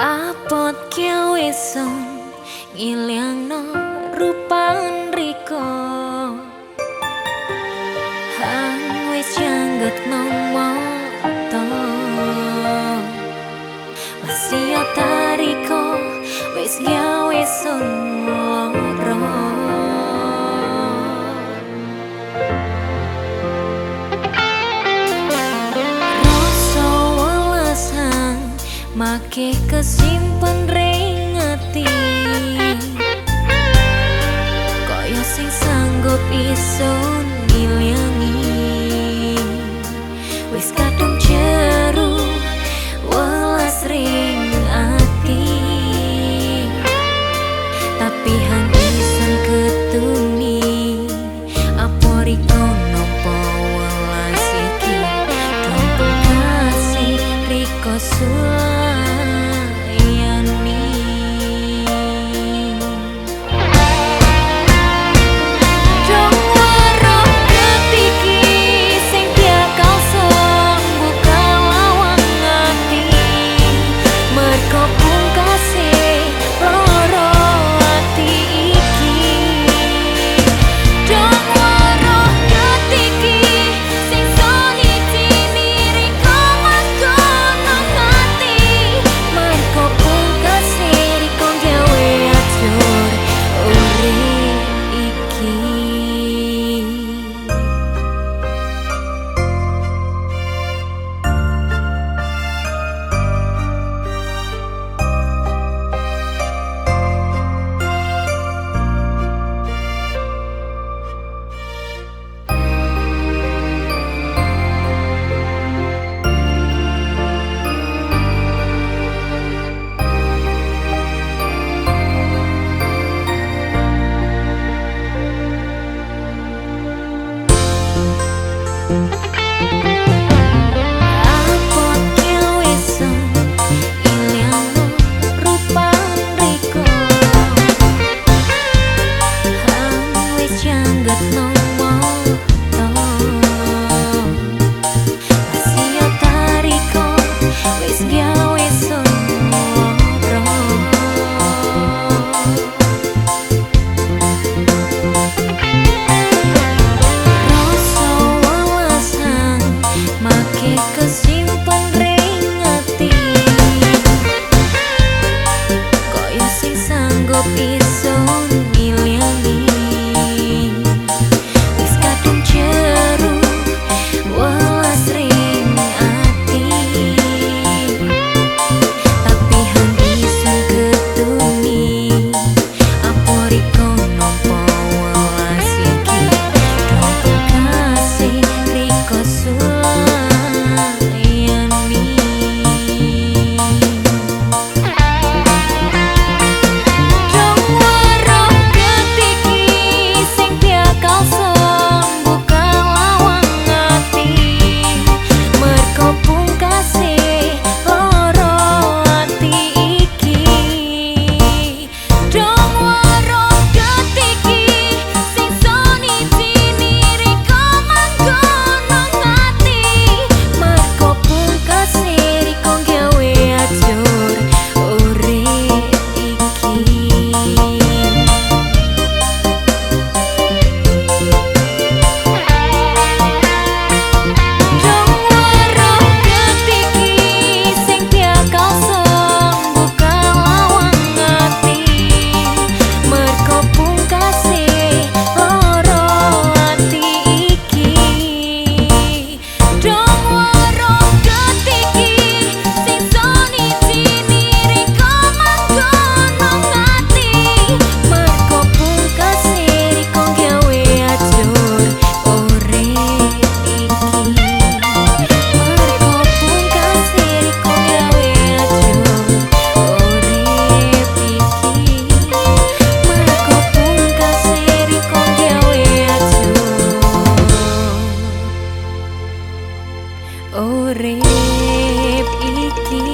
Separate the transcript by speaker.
Speaker 1: Apot kewesong ngiliang no rupan riko. Hang wis janggut nomoto Masih otariko wis gawesong mo make kesimpen ring ati koyo sing sanggup iso nilangi wis kadung jeru welas ring ati. Tapi hanya sang ketuni apa riko nopo welas iki kasih riko sulam Urip iki